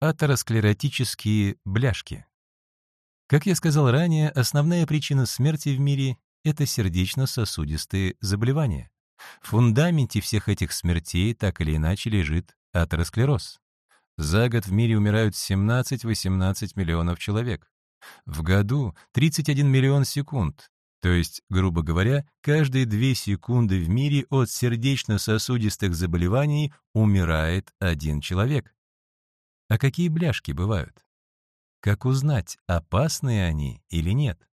Атеросклеротические бляшки. Как я сказал ранее, основная причина смерти в мире — это сердечно-сосудистые заболевания. В фундаменте всех этих смертей так или иначе лежит атеросклероз. За год в мире умирают 17-18 миллионов человек. В году 31 миллион секунд. То есть, грубо говоря, каждые 2 секунды в мире от сердечно-сосудистых заболеваний умирает один человек. А какие бляшки бывают? Как узнать, опасные они или нет?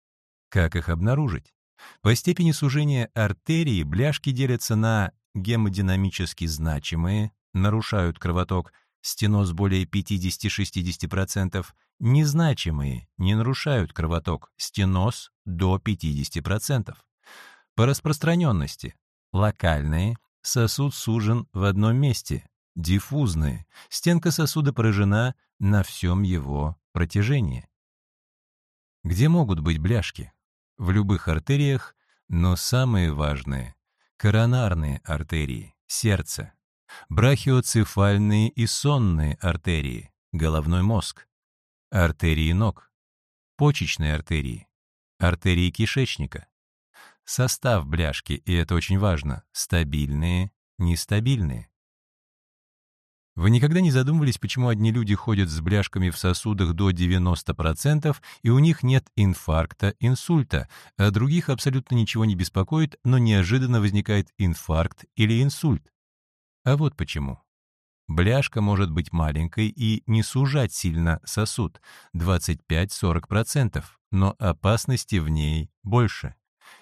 Как их обнаружить? По степени сужения артерии бляшки делятся на гемодинамически значимые, нарушают кровоток, стеноз более 50-60%, незначимые, не нарушают кровоток, стеноз до 50%. По распространенности локальные, сосуд сужен в одном месте, диффузные, стенка сосуда поражена на всем его протяжении. Где могут быть бляшки? В любых артериях, но самые важные — коронарные артерии, сердце, брахиоцефальные и сонные артерии, головной мозг, артерии ног, почечные артерии, артерии кишечника. Состав бляшки, и это очень важно, стабильные, нестабильные. Вы никогда не задумывались, почему одни люди ходят с бляшками в сосудах до 90%, и у них нет инфаркта, инсульта, а других абсолютно ничего не беспокоит, но неожиданно возникает инфаркт или инсульт? А вот почему. Бляшка может быть маленькой и не сужать сильно сосуд, 25-40%, но опасности в ней больше.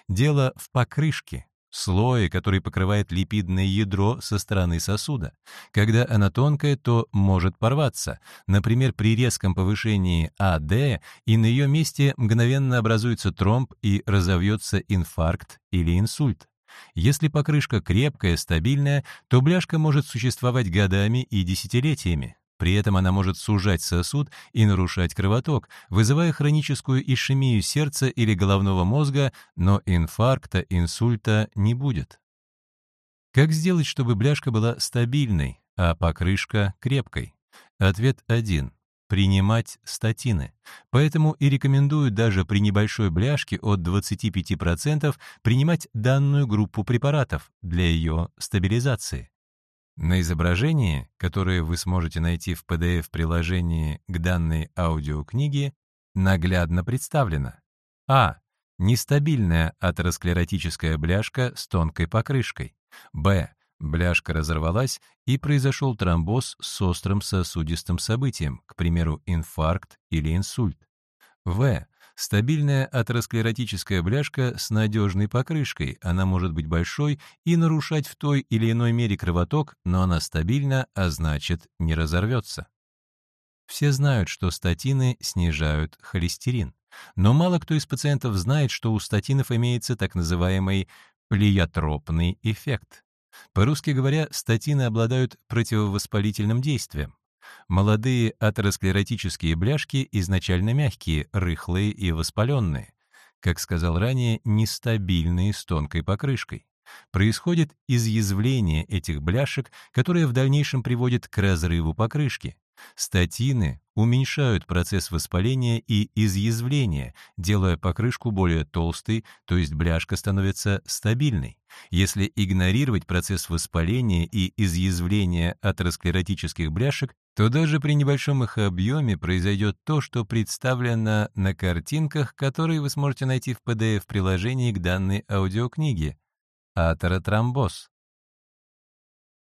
Дело в покрышке, слое, который покрывает липидное ядро со стороны сосуда. Когда она тонкая, то может порваться. Например, при резком повышении АД, и на ее месте мгновенно образуется тромб и разовьется инфаркт или инсульт. Если покрышка крепкая, стабильная, то бляшка может существовать годами и десятилетиями. При этом она может сужать сосуд и нарушать кровоток, вызывая хроническую ишемию сердца или головного мозга, но инфаркта, инсульта не будет. Как сделать, чтобы бляшка была стабильной, а покрышка крепкой? Ответ один — принимать статины. Поэтому и рекомендую даже при небольшой бляшке от 25% принимать данную группу препаратов для ее стабилизации. На изображении, которое вы сможете найти в PDF-приложении к данной аудиокниге, наглядно представлено А. Нестабильная атеросклеротическая бляшка с тонкой покрышкой. Б. Бляшка разорвалась и произошел тромбоз с острым сосудистым событием, к примеру, инфаркт или инсульт. В. Стабильная атеросклеротическая бляшка с надежной покрышкой. Она может быть большой и нарушать в той или иной мере кровоток, но она стабильна, а значит, не разорвется. Все знают, что статины снижают холестерин. Но мало кто из пациентов знает, что у статинов имеется так называемый плиотропный эффект. По-русски говоря, статины обладают противовоспалительным действием. Молодые атеросклеротические бляшки изначально мягкие, рыхлые и воспаленные. Как сказал ранее, нестабильные с тонкой покрышкой. Происходит изъязвление этих бляшек, которое в дальнейшем приводит к разрыву покрышки. Статины уменьшают процесс воспаления и изъязвления, делая покрышку более толстой, то есть бляшка становится стабильной. Если игнорировать процесс воспаления и изъязвления атеросклеротических бляшек, то даже при небольшом их объеме произойдет то, что представлено на картинках, которые вы сможете найти в PDF-приложении к данной аудиокниге. Атеротромбоз.